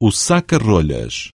o saca-rolhas.